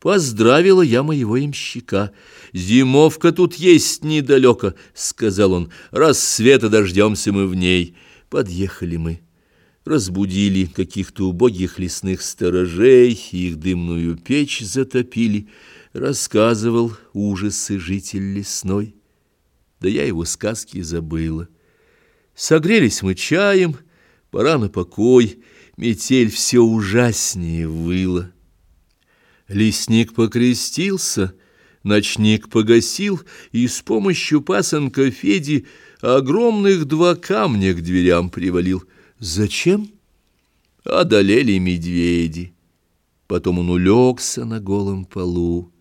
Поздравила я моего ямщика. «Зимовка тут есть недалеко», — сказал он. «Рассвета дождемся мы в ней». Подъехали мы. Разбудили каких-то убогих лесных сторожей, их дымную печь затопили. Рассказывал ужасы житель лесной. Да я его сказки забыла. Согрелись мы чаем, пора на покой, метель все ужаснее выла. Лесник покрестился, ночник погасил, и с помощью пасынка Феди огромных два камня к дверям привалил. Зачем? Одолели медведи. Потом он улегся на голом полу.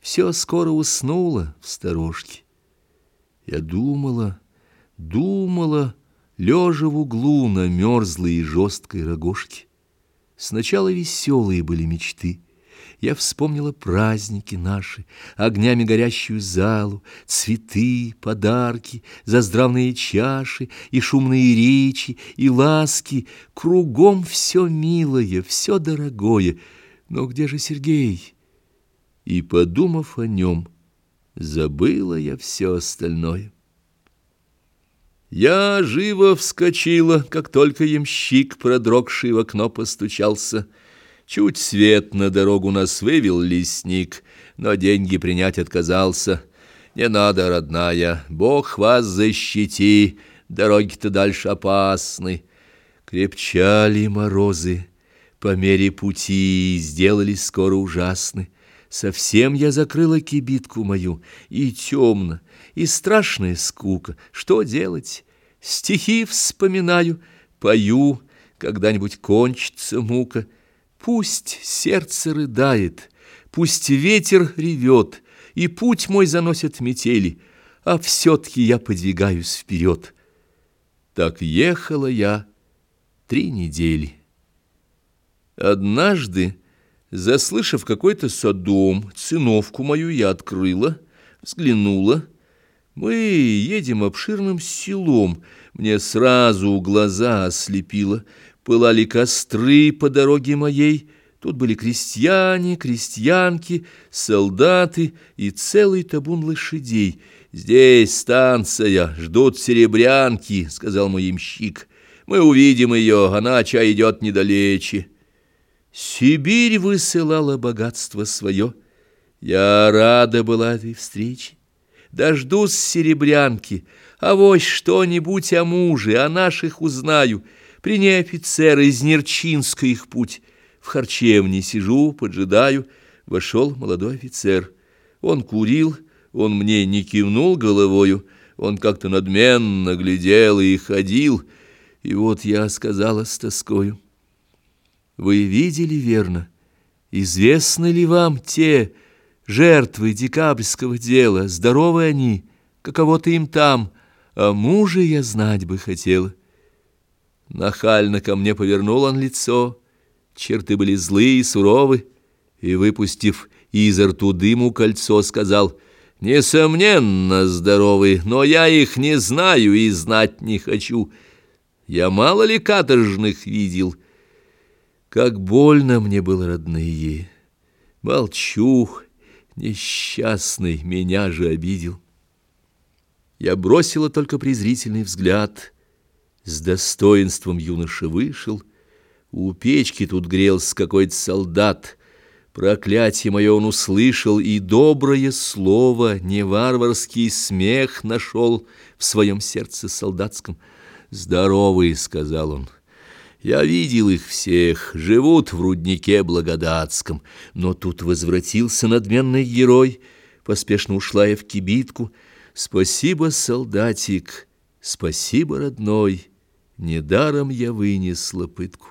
Все скоро уснуло в сторожке. Я думала, думала, лежа в углу на мерзлой и жесткой рогожке. Сначала веселые были мечты — я вспомнила праздники наши, огнями горящую залу, цветы, подарки, заздравные чаши и шумные речи, и ласки. Кругом все милое, все дорогое. Но где же Сергей? И, подумав о нем, забыла я все остальное. Я живо вскочила, как только ямщик, продрогший в окно, постучался — Чуть свет на дорогу нас вывел лесник, но деньги принять отказался. Не надо, родная, Бог вас защити, дороги-то дальше опасны. Крепчали морозы, по мере пути сделались скоро ужасны. Совсем я закрыла кибитку мою, и темно, и страшная скука. Что делать? Стихи вспоминаю, пою, когда-нибудь кончится мука — Пусть сердце рыдает, пусть ветер ревет, И путь мой заносит метели, А все-таки я подвигаюсь вперед. Так ехала я три недели. Однажды, заслышав какой-то садом, циновку мою я открыла, взглянула. Мы едем обширным селом, мне сразу глаза ослепило — Пылали костры по дороге моей, Тут были крестьяне, крестьянки, солдаты и целый табун лошадей. «Здесь станция, ждут серебрянки», — сказал мой ямщик. «Мы увидим ее, она чай идет недалече». Сибирь высылала богатство свое. Я рада была этой встрече. Дождусь серебрянки, а вось что-нибудь о муже, о наших узнаю — при ней офицеры из Нерчинска их путь. В харчевне сижу, поджидаю. Вошел молодой офицер. Он курил, он мне не кивнул головою, он как-то надменно глядел и ходил. И вот я сказала с тоскою. Вы видели верно? Известны ли вам те жертвы декабрьского дела? Здоровы они? Каково-то им там? А муже я знать бы хотела. Нахально ко мне повернул он лицо, черты были злые и суровы, и, выпустив изо рту дыму кольцо, сказал, «Несомненно, здоровы, но я их не знаю и знать не хочу. Я мало ли каторжных видел. Как больно мне было, родные. Молчу, несчастный, меня же обидел». Я бросила только презрительный взгляд — с достоинством юноша вышел. У печки тут грелся какой-то солдат. Проклятие мое он услышал, и доброе слово, не варварский смех нашел в своем сердце солдатском. «Здоровый», — сказал он, — «я видел их всех, живут в руднике благодатском». Но тут возвратился надменный герой, поспешно ушла я в кибитку. «Спасибо, солдатик, спасибо, родной». Недаром я вынесла пытку.